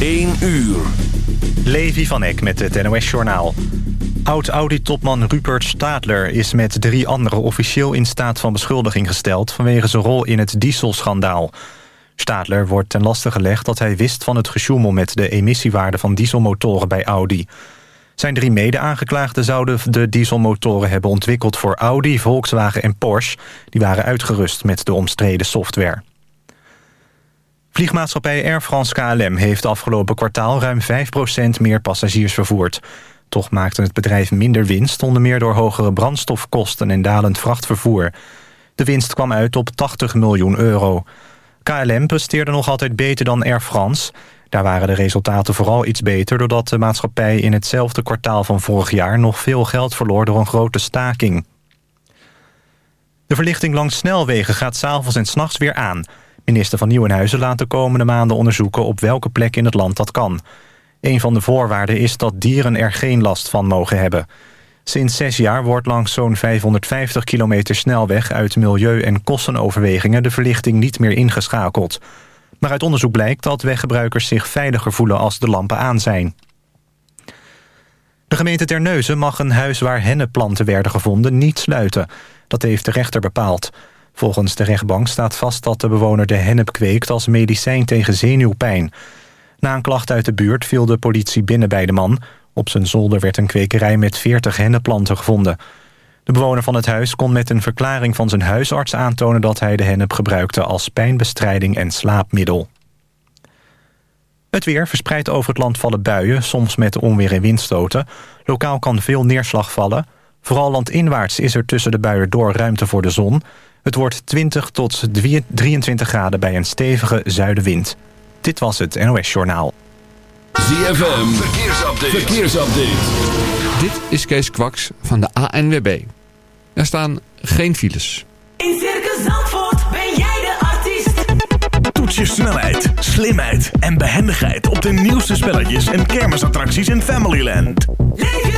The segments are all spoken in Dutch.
1 uur. Levi van Eck met het NOS-journaal. Oud-Audi-topman Rupert Stadler is met drie anderen officieel in staat van beschuldiging gesteld... vanwege zijn rol in het dieselschandaal. Stadler wordt ten laste gelegd dat hij wist van het gesjoemel... met de emissiewaarde van dieselmotoren bij Audi. Zijn drie mede-aangeklaagden zouden de dieselmotoren hebben ontwikkeld... voor Audi, Volkswagen en Porsche. Die waren uitgerust met de omstreden software. Vliegmaatschappij Air France KLM heeft afgelopen kwartaal... ruim 5% meer passagiers vervoerd. Toch maakte het bedrijf minder winst... onder meer door hogere brandstofkosten en dalend vrachtvervoer. De winst kwam uit op 80 miljoen euro. KLM presteerde nog altijd beter dan Air France. Daar waren de resultaten vooral iets beter... doordat de maatschappij in hetzelfde kwartaal van vorig jaar... nog veel geld verloor door een grote staking. De verlichting langs snelwegen gaat s'avonds en s'nachts weer aan. Minister van Nieuwenhuizen laat de komende maanden onderzoeken... op welke plek in het land dat kan. Een van de voorwaarden is dat dieren er geen last van mogen hebben. Sinds zes jaar wordt langs zo'n 550 kilometer snelweg... uit milieu- en kostenoverwegingen de verlichting niet meer ingeschakeld. Maar uit onderzoek blijkt dat weggebruikers zich veiliger voelen als de lampen aan zijn. De gemeente Terneuzen mag een huis waar hennepplanten werden gevonden niet sluiten. Dat heeft de rechter bepaald. Volgens de rechtbank staat vast dat de bewoner de hennep kweekt als medicijn tegen zenuwpijn. Na een klacht uit de buurt viel de politie binnen bij de man. Op zijn zolder werd een kwekerij met 40 hennepplanten gevonden. De bewoner van het huis kon met een verklaring van zijn huisarts aantonen... dat hij de hennep gebruikte als pijnbestrijding en slaapmiddel. Het weer verspreidt over het land vallen buien, soms met onweer en windstoten. Lokaal kan veel neerslag vallen. Vooral landinwaarts is er tussen de buien door ruimte voor de zon. Het wordt 20 tot 23 graden bij een stevige zuidenwind. Dit was het NOS Journaal. ZFM, verkeersupdate. verkeersupdate. Dit is Kees Kwaks van de ANWB. Er staan geen files. In Circus Zandvoort ben jij de artiest. Toets je snelheid, slimheid en behendigheid op de nieuwste spelletjes en kermisattracties in Familyland. Leef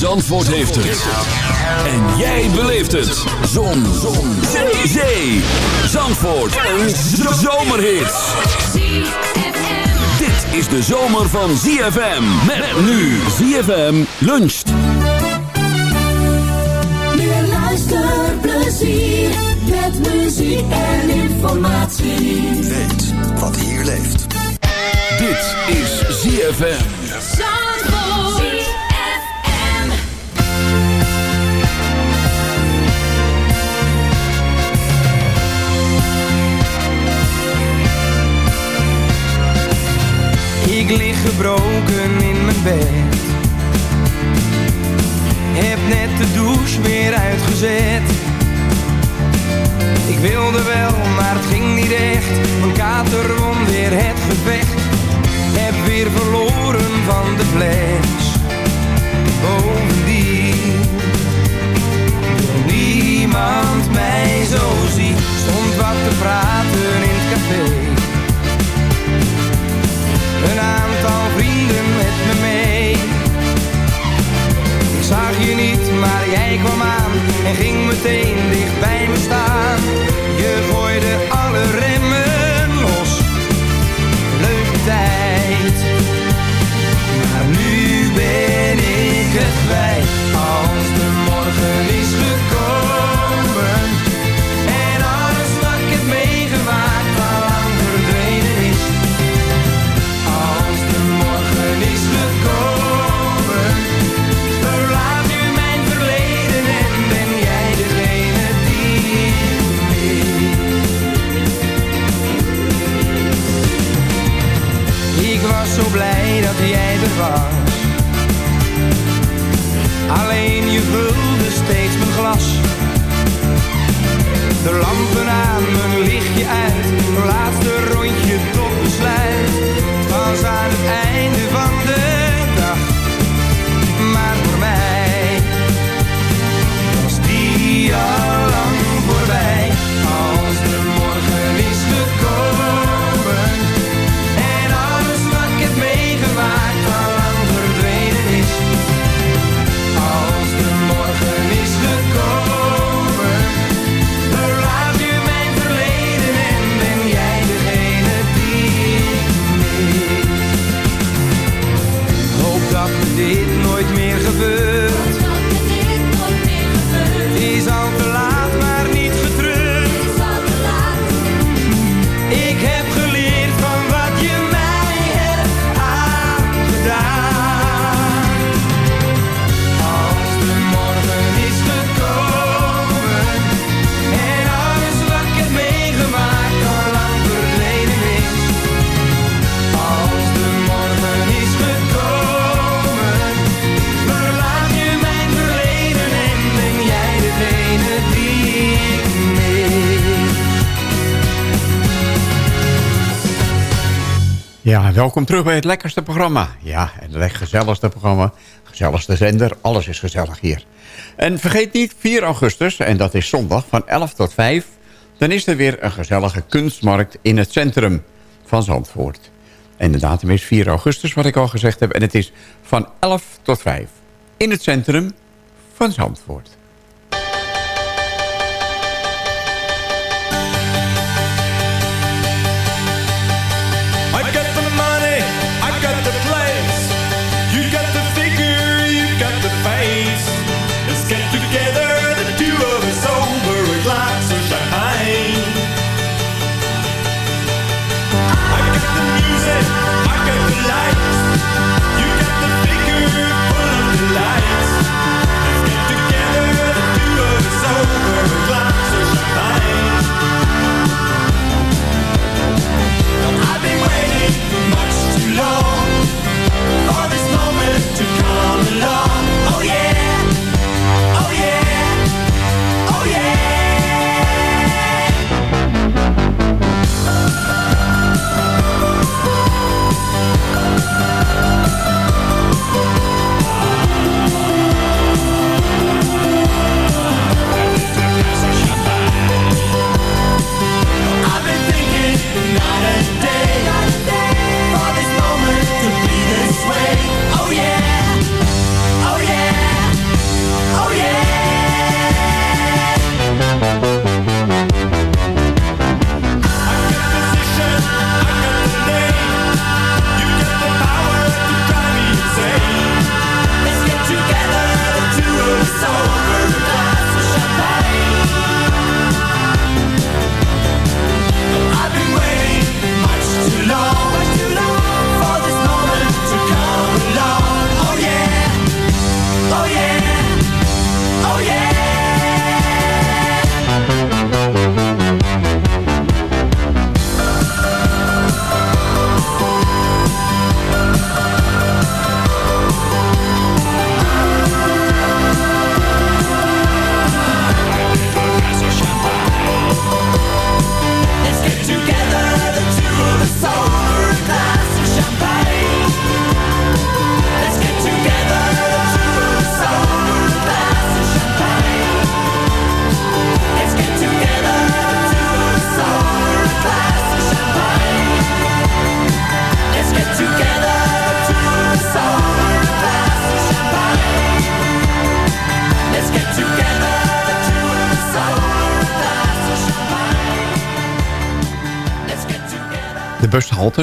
Zandvoort heeft het. En jij beleeft het. Zon. Zon. Zee. Zee. Zandvoort. Een zomerhit. Dit is de zomer van ZFM. Met nu ZFM luncht. Meer luisterplezier met muziek en informatie. Weet wat hier leeft. Dit is ZFM. Ik lig gebroken in mijn bed Heb net de douche weer uitgezet Ik wilde wel slecht, mijn kater won weer het gevecht. Heb weer verloren van de fles. Bovendien wil niemand mij zo zien. Stond wat te praten in het café. Een aantal vrienden met me mee. Ik zag je niet, maar jij kwam aan en ging meteen dicht bij me staan. Je gooide alle Ja, welkom terug bij het lekkerste programma. Ja, het gezelligste programma, gezelligste zender, alles is gezellig hier. En vergeet niet, 4 augustus, en dat is zondag, van 11 tot 5... dan is er weer een gezellige kunstmarkt in het centrum van Zandvoort. En de datum is 4 augustus, wat ik al gezegd heb. En het is van 11 tot 5 in het centrum van Zandvoort.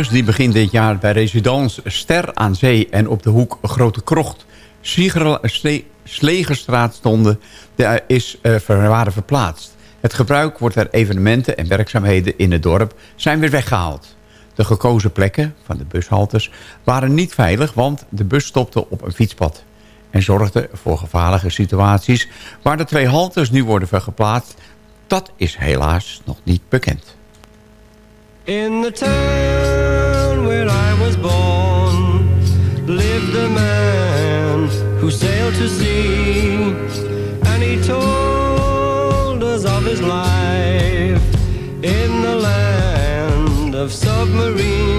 Die begin dit jaar bij Residence Ster aan Zee... en op de hoek Grote Krocht Slegerstraat stonden, de, is, ver- waren verplaatst. Het gebruik wordt er evenementen en werkzaamheden in het dorp zijn weer weggehaald. De gekozen plekken van de bushalters waren niet veilig... want de bus stopte op een fietspad en zorgde voor gevaarlijke situaties... waar de twee halters nu worden vergeplaatst... dat is helaas nog niet bekend. In the town where I was born lived a man who sailed to sea, and he told us of his life in the land of submarines.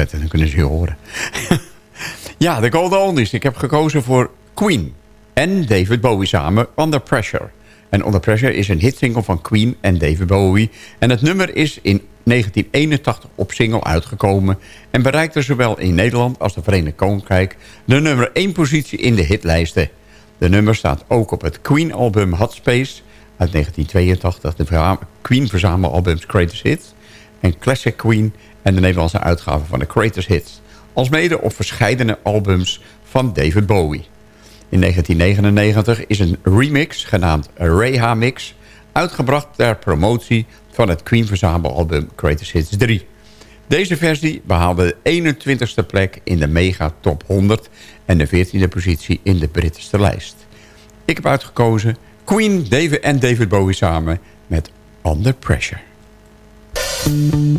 Openzetten, dan kunnen ze je horen. ja, de Golden Oldies. Ik heb gekozen voor Queen en David Bowie samen, Under Pressure. En Under Pressure is een hitsingle van Queen en David Bowie. En het nummer is in 1981 op single uitgekomen... en bereikte zowel in Nederland als de Verenigd Koninkrijk... de nummer 1 positie in de hitlijsten. De nummer staat ook op het Queen-album Hot Space uit 1982... de verza- Queen verzamelalbums Greatest Hits en Classic Queen... en de Nederlandse uitgave van de Greatest Hits... alsmede op verscheidene albums van David Bowie. In 1999 is een remix genaamd Reha Mix... uitgebracht ter promotie van het Queen verzamelalbum Greatest Hits 3. Deze versie behaalde de 21ste plek in de Mega Top 100... en de 14e positie in de Britse lijst. Ik heb uitgekozen Queen David en David Bowie samen met Under Pressure. Pressure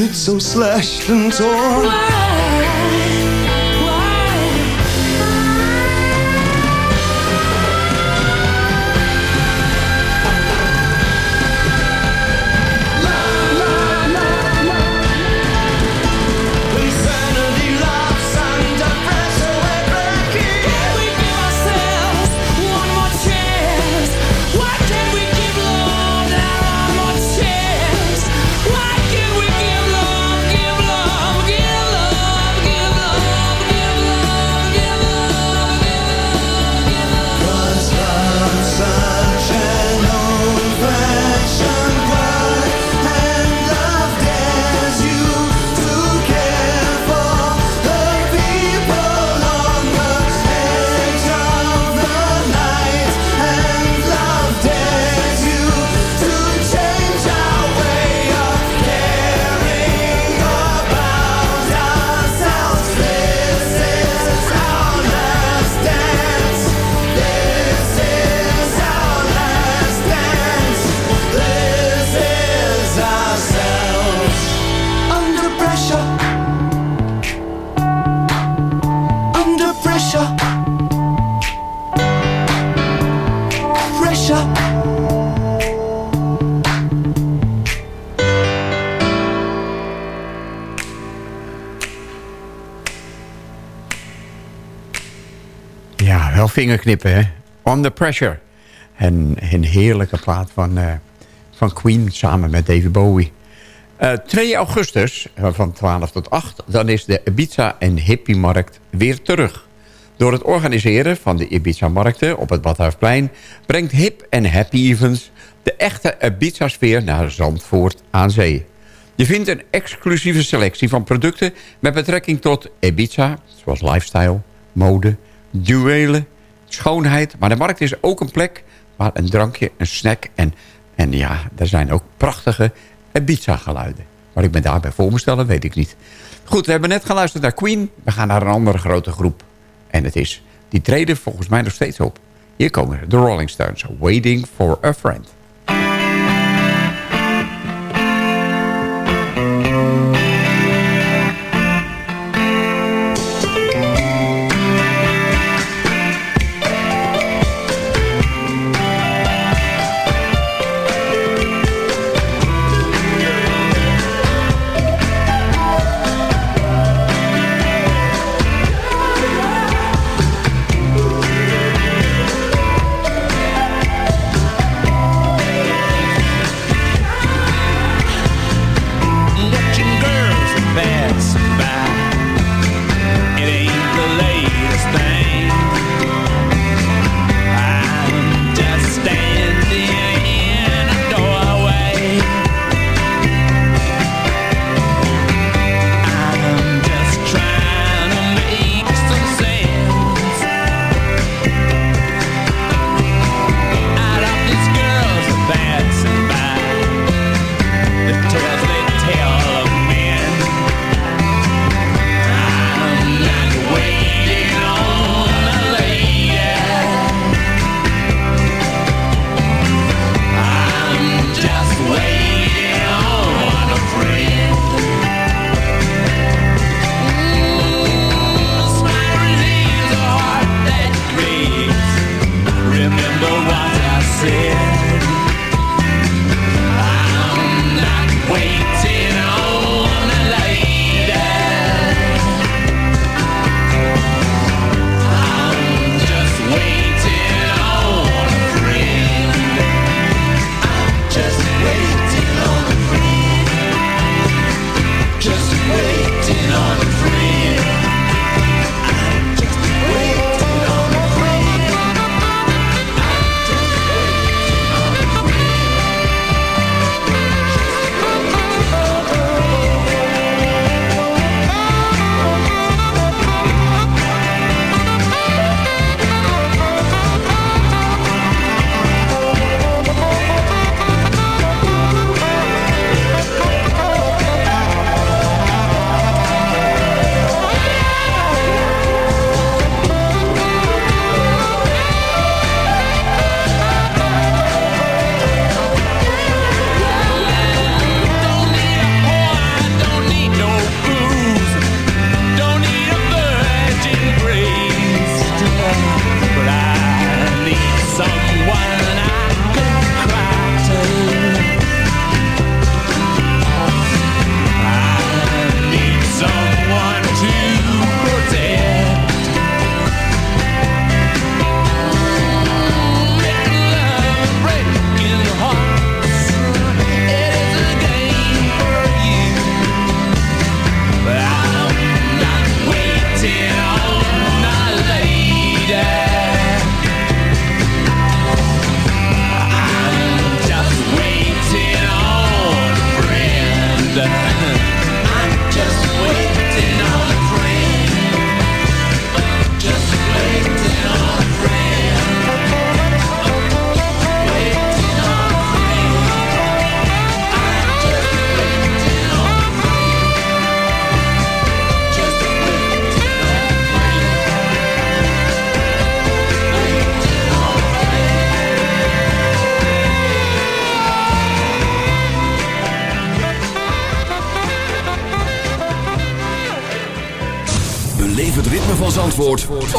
it's so slashed and torn. Insanity vingerknippen, hè? Under Pressure. En een heerlijke plaat van, eh, van Queen samen met David Bowie. Eh, 2 augustus eh, van 12 tot 8, dan is de Ibiza en Hippie-markt weer terug. Door het organiseren van de Ibiza-markten op het Badhuisplein... brengt Hip en Happy Events de echte Ibiza-sfeer naar Zandvoort aan zee. Je vindt een exclusieve selectie van producten met betrekking tot Ibiza... zoals lifestyle, mode, juwelen, schoonheid. Maar de markt is ook een plek waar een drankje, een snack... en, en ja, er zijn ook prachtige Ibiza-geluiden. Wat ik me daarbij voor moet stellen, weet ik niet. Goed, we hebben net geluisterd naar Queen. We gaan naar een andere grote groep. En het is, die treden volgens mij nog steeds op. Hier komen de Rolling Stones, Waiting for a Friend.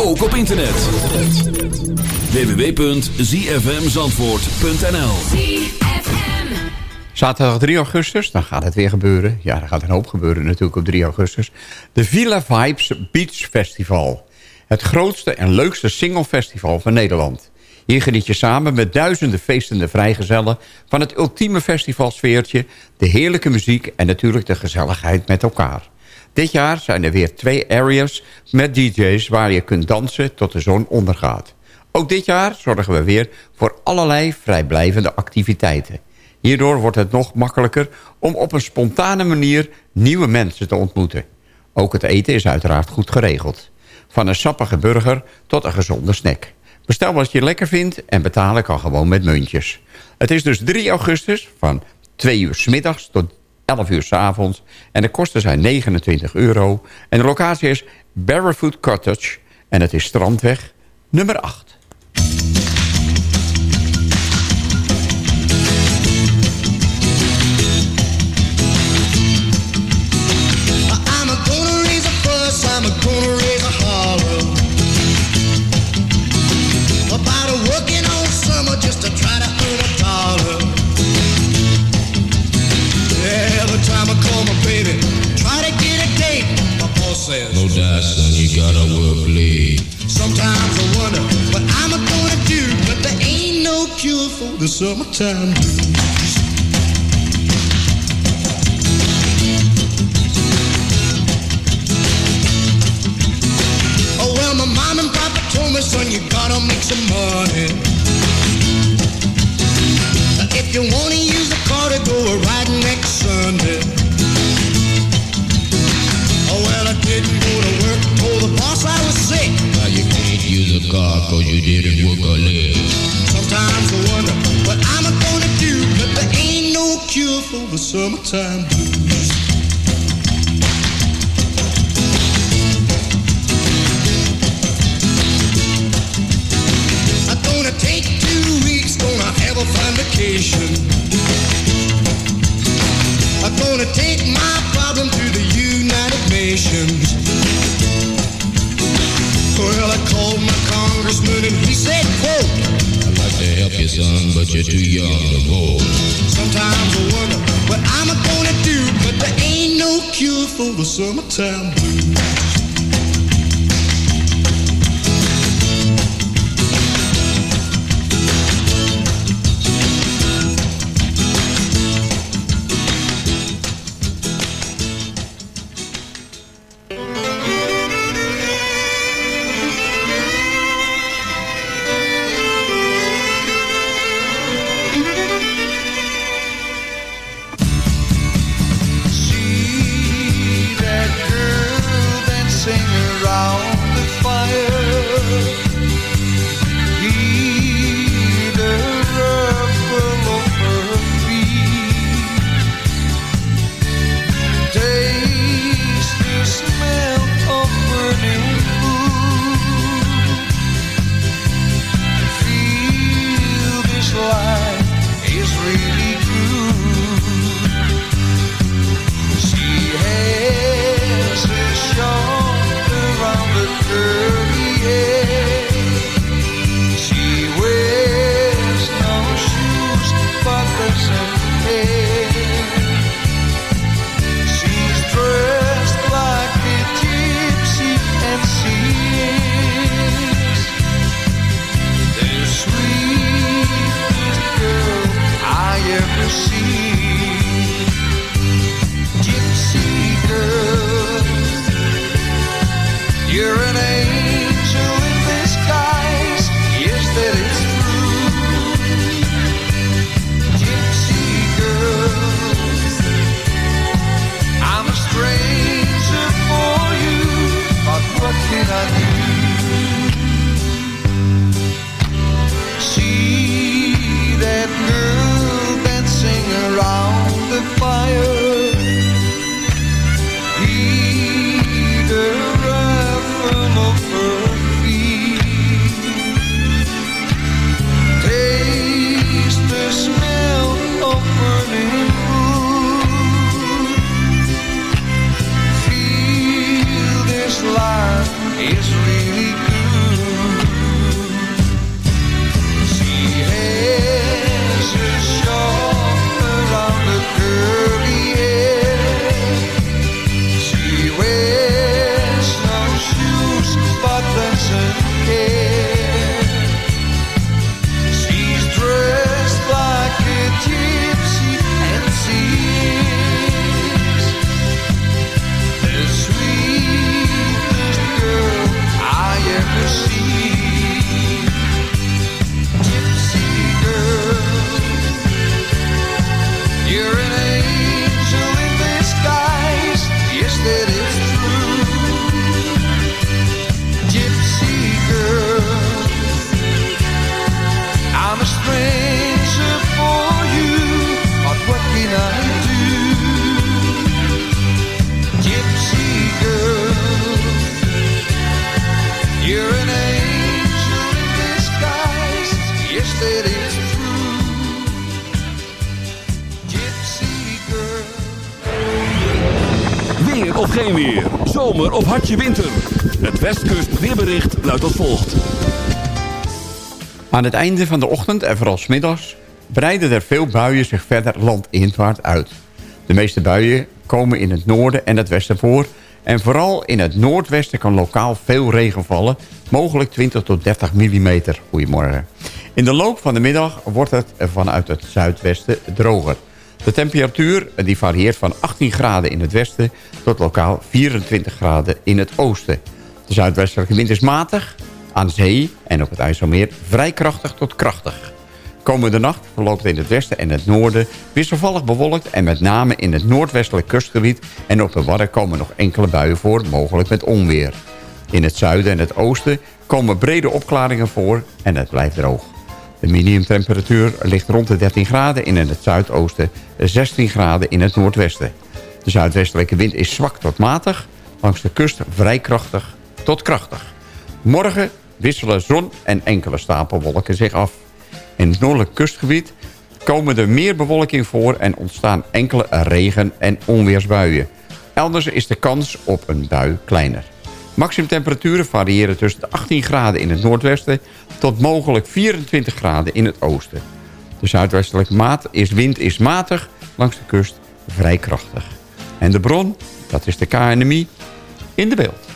Ook op internet. www.zfmzandvoort.nl Zaterdag 3 augustus, dan gaat het weer gebeuren. Ja, er gaat een hoop gebeuren natuurlijk op 3 augustus. De Villa Vibes Beach Festival. Het grootste en leukste singlefestival van Nederland. Hier geniet je samen met duizenden feestende vrijgezellen... van het ultieme festivalsfeertje, de heerlijke muziek... en natuurlijk de gezelligheid met elkaar. Dit jaar zijn er weer twee areas met DJ's... waar je kunt dansen tot de zon ondergaat. Ook dit jaar zorgen we weer voor allerlei vrijblijvende activiteiten. Hierdoor wordt het nog makkelijker om op een spontane manier nieuwe mensen te ontmoeten. Ook het eten is uiteraard goed geregeld. Van een sappige burger tot een gezonde snack. Bestel wat je lekker vindt en betalen kan gewoon met muntjes. Het is dus 3 augustus van 2 uur middags tot 11 uur s avonds. En de kosten zijn 29 euro. En de locatie is Barrowfoot Cottage. En het is Strandweg nummer 8. Summertime blues. Aan het einde van de ochtend en vooral middags breiden er veel buien zich verder landinwaarts uit. De meeste buien komen in het noorden en het westen voor... en vooral in het noordwesten kan lokaal veel regen vallen... mogelijk 20 tot 30 mm. Goedemorgen. In de loop van de middag wordt het vanuit het zuidwesten droger. De temperatuur die varieert van 18 graden in het westen... tot lokaal 24 graden in het oosten. De zuidwestelijke wind is matig, aan zee en op het IJsselmeer vrij krachtig tot krachtig. Komende nacht verloopt in het westen en het noorden wisselvallig bewolkt... en met name in het noordwestelijk kustgebied en op de Wadden komen nog enkele buien voor, mogelijk met onweer. In het zuiden en het oosten komen brede opklaringen voor en het blijft droog. De minimumtemperatuur ligt rond de 13 graden in het zuidoosten, 16 graden in het noordwesten. De zuidwestelijke wind is zwak tot matig, langs de kust vrij krachtig tot krachtig. Morgen wisselen zon en enkele stapelwolken zich af. In het noordelijk kustgebied komen er meer bewolking voor... en ontstaan enkele regen- en onweersbuien. Elders is de kans op een bui kleiner. Maximumtemperaturen variëren tussen de 18 graden in het noordwesten... tot mogelijk 24 graden in het oosten. De zuidwestelijke maat is wind is matig, langs de kust vrij krachtig. En de bron, dat is de KNMI, in de beeld.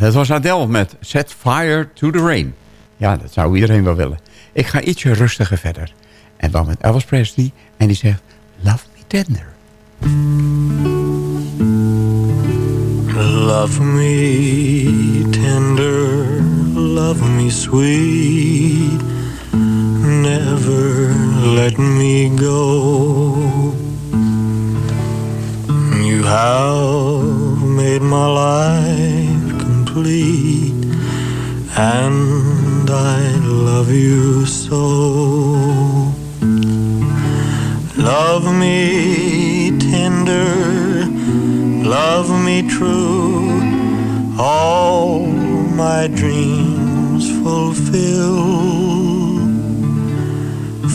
Dat was Adele met Set Fire to the Rain. Ja, dat zou iedereen wel willen. Ik ga ietsje rustiger verder. En dan met Elvis Presley. En die zegt, love me tender. Love me tender, love me sweet, never let me go. You have made my life complete, and I love you so. Love me tender, love me true, all my dreams fulfill.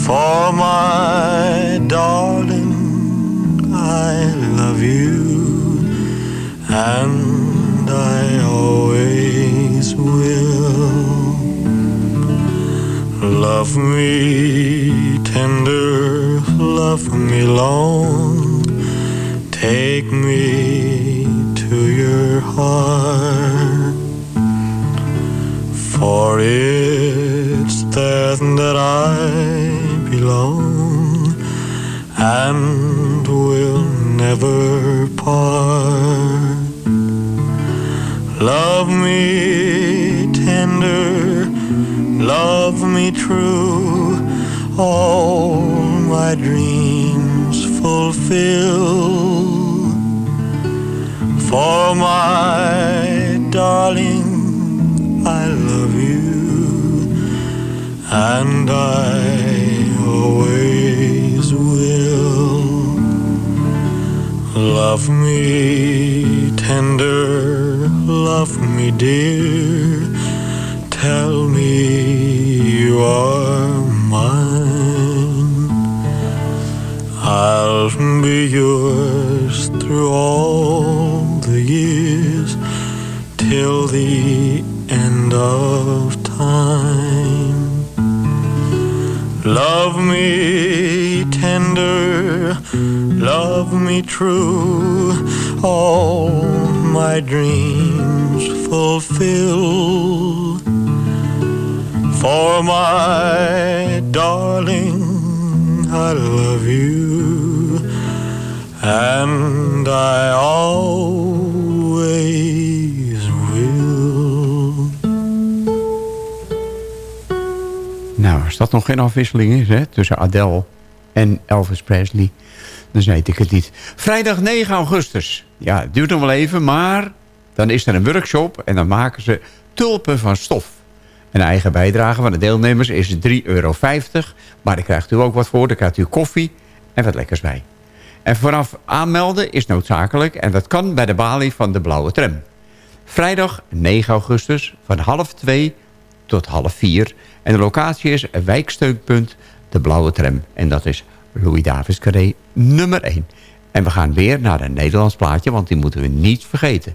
For my darling, I love you, and Love me tender, love me long, take me to your heart. For it's there that I belong and will never part. Love me tender, love me true, all my dreams fulfill. For my darling, I love you, and I always will. Love me tender, love me dear, tell you are mine. I'll be yours through all the years till the end of time. Love me tender, love me true, all my dreams fulfill. For my darling, I love you, and I always will. Nou, als dat nog geen afwisseling is hè, tussen Adele en Elvis Presley... dan weet ik het niet. Vrijdag 9 augustus. Ja, het duurt nog wel even, maar dan is er een workshop... en dan maken ze tulpen van stof. Een eigen bijdrage van de deelnemers is 3,50 euro. Maar daar krijgt u ook wat voor. Daar krijgt u koffie en wat lekkers bij. En vooraf aanmelden is noodzakelijk... en dat kan bij de balie van de Blauwe Tram. Vrijdag 9 augustus van half 2 tot half 4. En de locatie is wijksteunpunt De Blauwe Tram. En dat is Louis Davis Carré nummer 1. En we gaan weer naar een Nederlands plaatje, want die moeten we niet vergeten.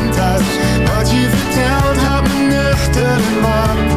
my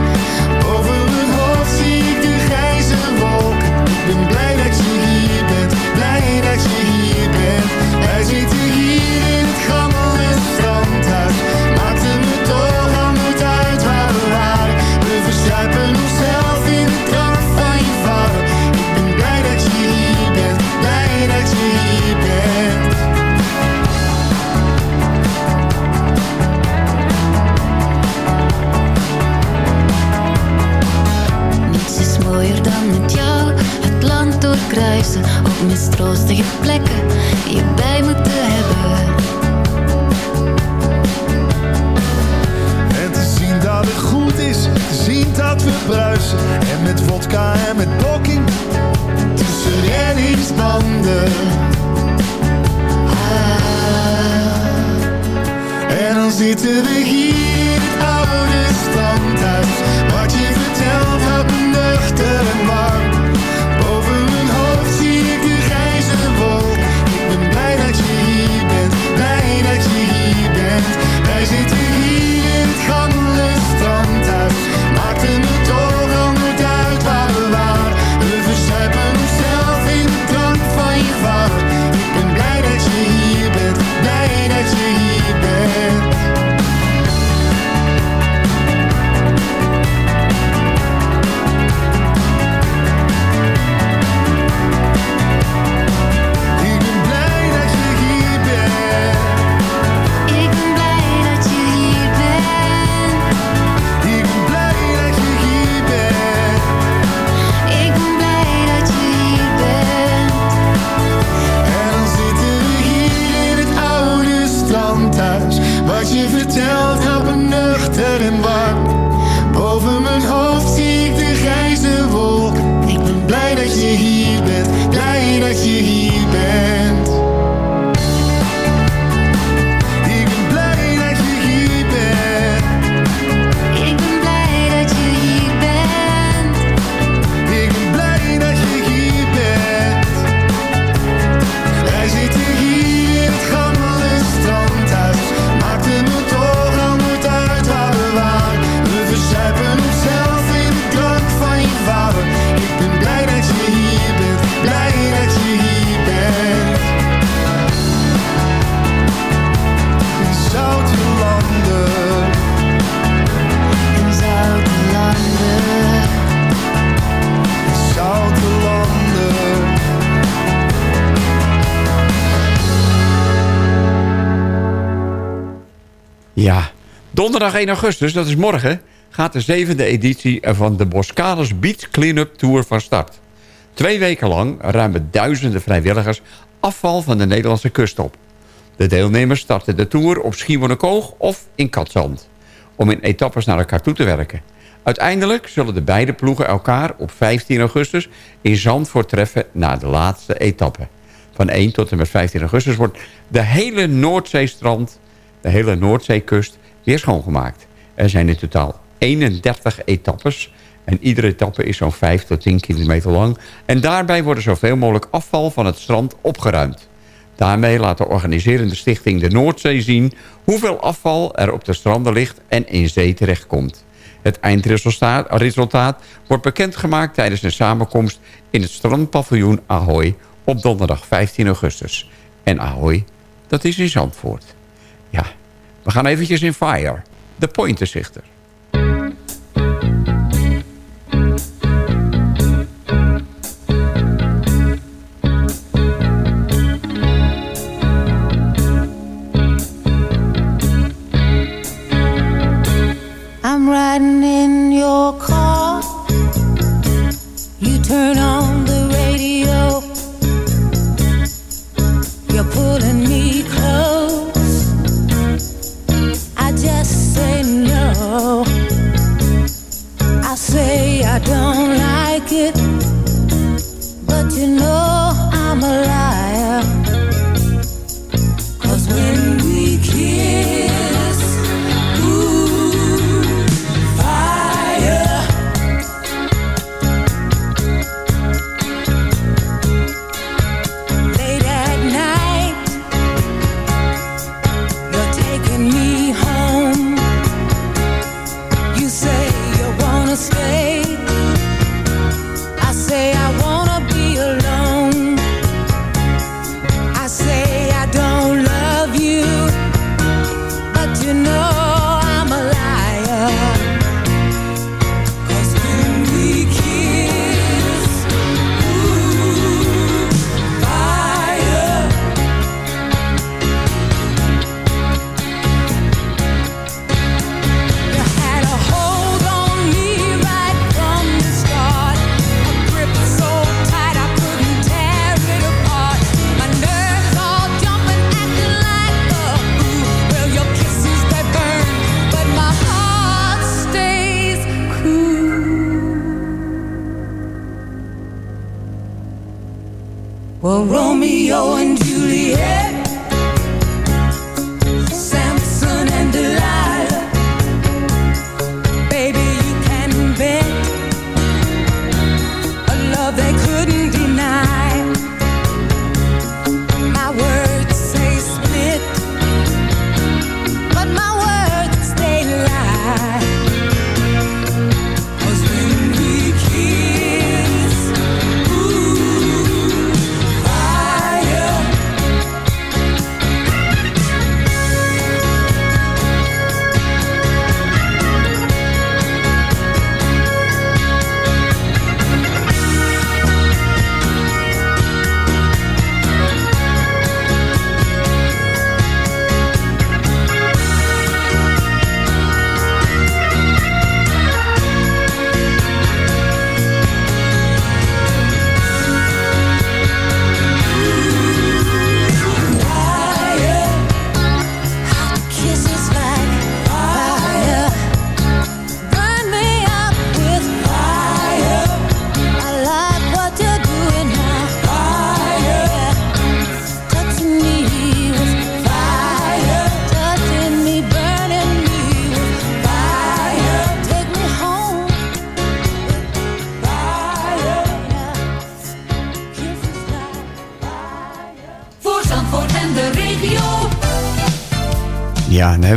donderdag 1 augustus, dat is morgen... gaat de zevende editie van de Boscalis Beach Cleanup Tour van start. Twee weken lang ruimen duizenden vrijwilligers afval van de Nederlandse kust op. De deelnemers starten de tour op Schiermonnikoog of in Katzand... om in etappes naar elkaar toe te werken. Uiteindelijk zullen de beide ploegen elkaar op 15 augustus... in Zandvoort treffen na de laatste etappe. Van 1 tot en met 15 augustus wordt de hele Noordzeestrand de hele Noordzeekust weer schoongemaakt. Er zijn in totaal 31 etappes. En iedere etappe is zo'n 5 tot 10 kilometer lang. En daarbij wordt zoveel mogelijk afval van het strand opgeruimd. Daarmee laat de organiserende stichting de Noordzee zien... hoeveel afval er op de stranden ligt en in zee terechtkomt. Het eindresultaat resultaat wordt bekendgemaakt tijdens een samenkomst... in het strandpaviljoen Ahoy op donderdag 15 augustus. En Ahoy, dat is in Zandvoort. Ja, we gaan eventjes in Fire. De Pointerzichter.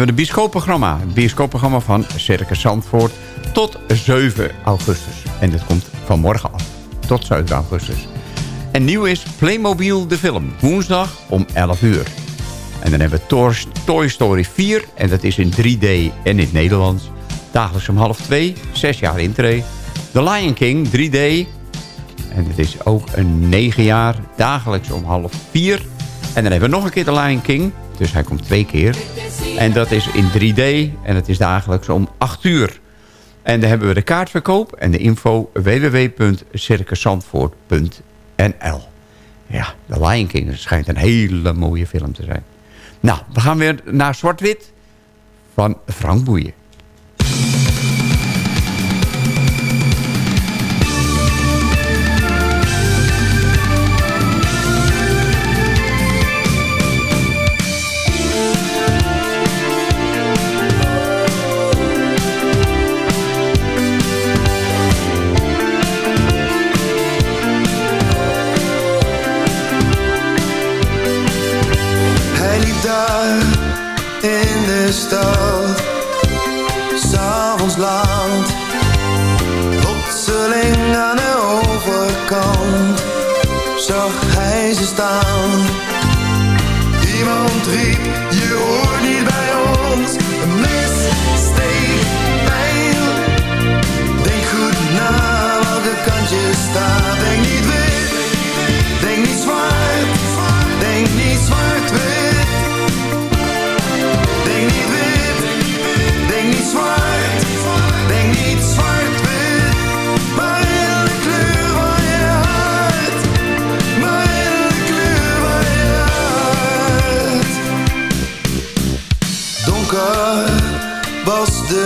De bioscoopprogramma. Het van Circus Zandvoort tot 7 augustus. En dit komt van morgen af. Tot 7 augustus. En nieuw is Playmobil de film. Woensdag om 11 uur. En dan hebben we Toy Story 4. En dat is in 3D en in het Nederlands. Dagelijks om half 2. 6 jaar intree. The Lion King 3D. En het is ook een 9 jaar. Dagelijks om half 4. En dan hebben we nog een keer The Lion King. Dus hij komt twee keer. En dat is in 3D. En het is dagelijks om 8 uur. En dan hebben we de kaartverkoop en de info www.circuszandvoort.nl Ja, The Lion King schijnt een hele mooie film te zijn. Nou, we gaan weer naar Zwart-Wit van Frank Boeien. S'avonds laat. Plotseling aan de overkant zag hij ze staan. Iemand riep, je hoort niet bij ons. Een mes, steek, pijl. Denk goed na welke kant je staat.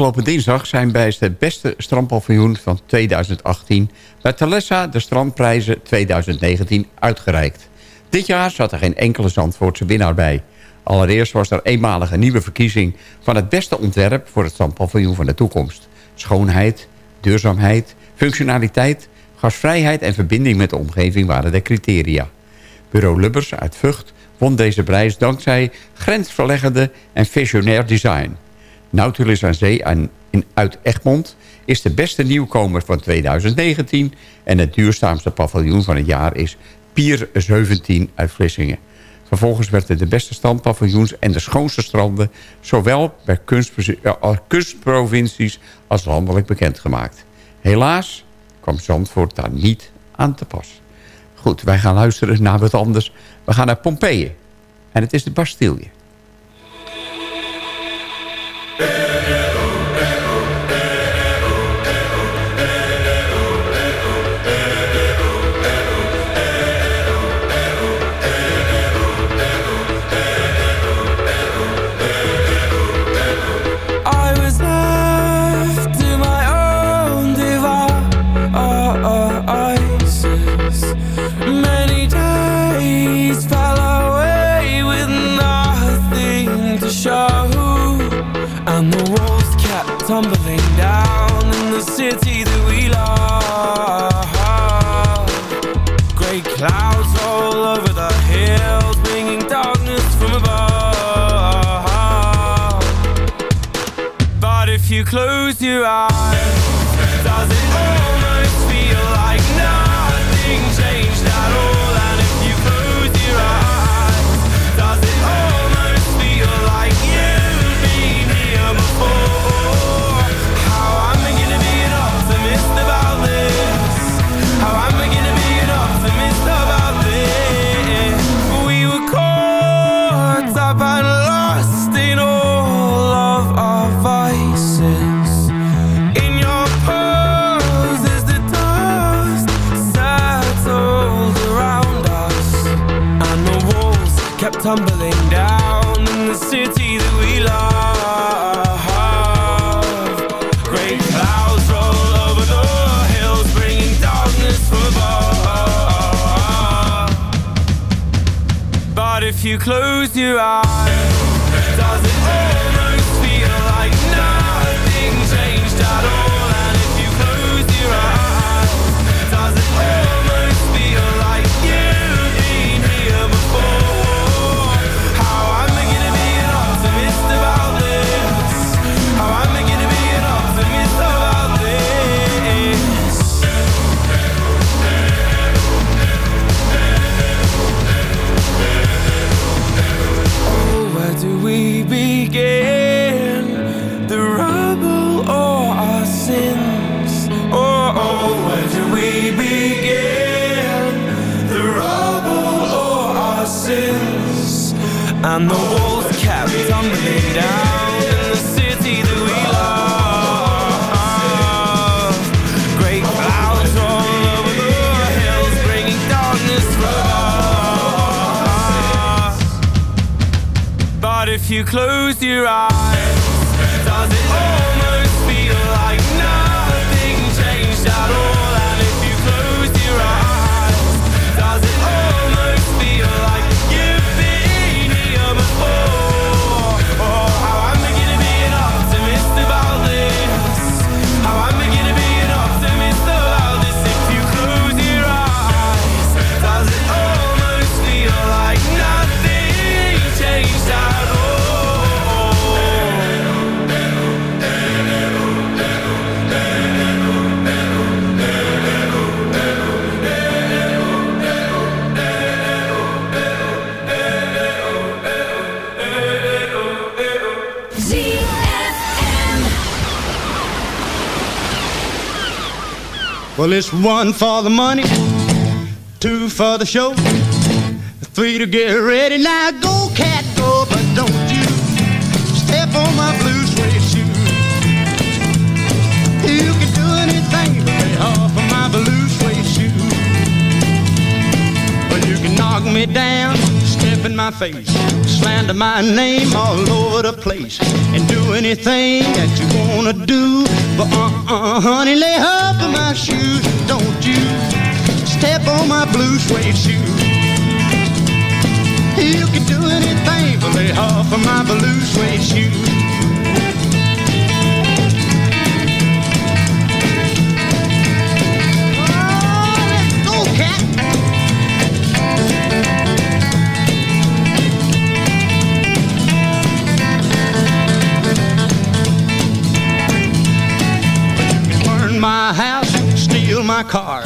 Afgelopen dinsdag zijn bij het beste strandpaviljoen van 2018... bij Thalessa de strandprijzen 2019 uitgereikt. Dit jaar zat er geen enkele Zandvoortse winnaar bij. Allereerst was er eenmalige nieuwe verkiezing... van het beste ontwerp voor het strandpaviljoen van de toekomst. Schoonheid, duurzaamheid, functionaliteit... gasvrijheid en verbinding met de omgeving waren de criteria. Bureau Lubbers uit Vught won deze prijs dankzij grensverleggende en visionair design. Nautilus aan Zee en in, uit Egmond is de beste nieuwkomer van 2019... en het duurzaamste paviljoen van het jaar is Pier 17 uit Vlissingen. Vervolgens werden de beste strandpaviljoens en de schoonste stranden... zowel bij eh, kunstprovincies als landelijk bekendgemaakt. Helaas kwam Zandvoort daar niet aan te pas. Goed, wij gaan luisteren naar wat anders. We gaan naar Pompeii. En het is de Bastille. I lose your eyes. You are. Well, it's one for the money, two for the show, three to get ready. Now go, cat, go, but don't you step on my blue suede shoe. You can do anything but lay off of my blue suede shoe. Well, you can knock me down, step in my face, slander my name all over the place and do anything that you wanna do. But uh, uh-uh, honey, lay off of my shoes. Don't you step on my blue suede shoes. You can do anything but lay off of my blue suede shoes. My car,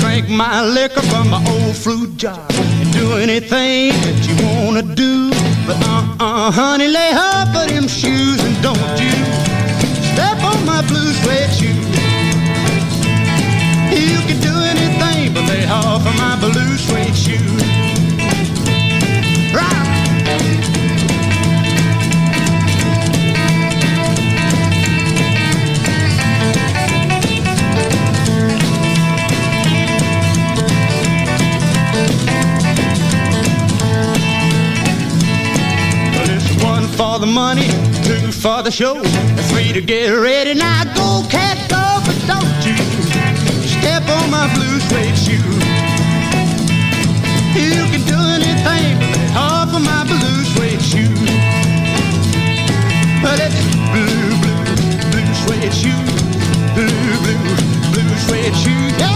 drink my liquor from my old fruit jar, and do anything that you wanna do. But uh-uh, honey, lay off of them shoes and don't you step on my blue suede shoes. You can do anything but lay off of my blue suede shoes. The show, three to get ready. Now go, cat, go, but don't you step on my blue suede shoe. You can do anything but lay off of my blue suede shoe. Well, it's blue, blue, blue suede shoe. Blue, blue, blue suede shoe. Yeah,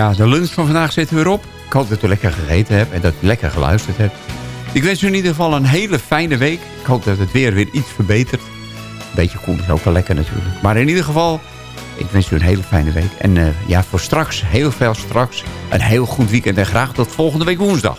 Ja, de lunch van vandaag zit er weer op. Ik hoop dat u lekker gegeten hebt en dat u lekker geluisterd hebt. Ik wens u in ieder geval een hele fijne week. Ik hoop dat het weer weer iets verbetert. Een beetje koel is ook wel lekker natuurlijk. Maar in ieder geval, ik wens u een hele fijne week. En eh, ja, voor straks, heel veel straks, een heel goed weekend. En graag tot volgende week woensdag.